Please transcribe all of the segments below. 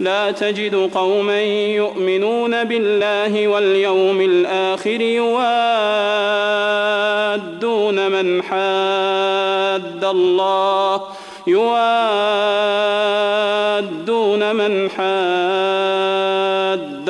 لا تجد قوما يؤمنون بالله واليوم الآخر يوادون من حاد الله يوادون من حاد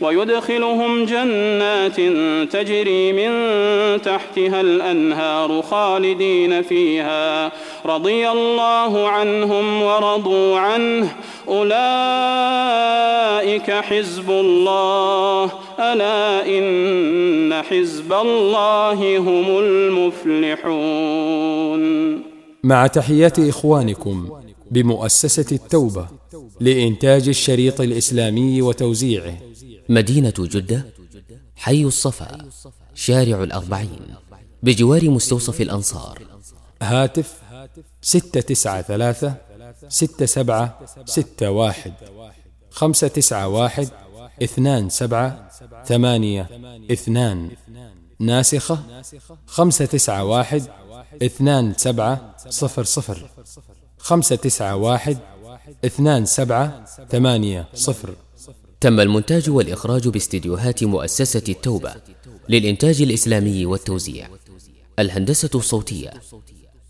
ويدخلهم جنات تجري من تحتها الأنهار خالدين فيها. رضي الله عنهم ورضوا عنه. أولئك حزب الله. ألا إن حزب الله هم المفلحون. مع تحيات إخوانكم بمؤسسة التوبة لإنتاج الشريط الإسلامي وتوزيعه. مدينة جدة حي الصفا شارع الأربعين بجوار مستوصف الأنصار. هاتف ستة تسعة ثلاثة ستة سبعة ستة واحد خمسة تسعة واحد اثنان سبعة ثمانية اثنان. ناسخة خمسة تسعة واحد اثنان سبعة صفر صفر خمسة تسعة واحد اثنان سبعة ثمانية صفر. تم المونتاج والإخراج باستديوهات مؤسسة التوبة للإنتاج الإسلامي والتوزيع. الهندسة الصوتية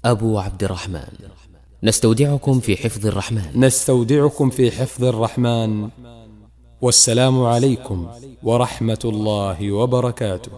أبو عبد الرحمن. نستودعكم في حفظ الرحمن. نستودعكم في حفظ الرحمن. والسلام عليكم ورحمة الله وبركاته.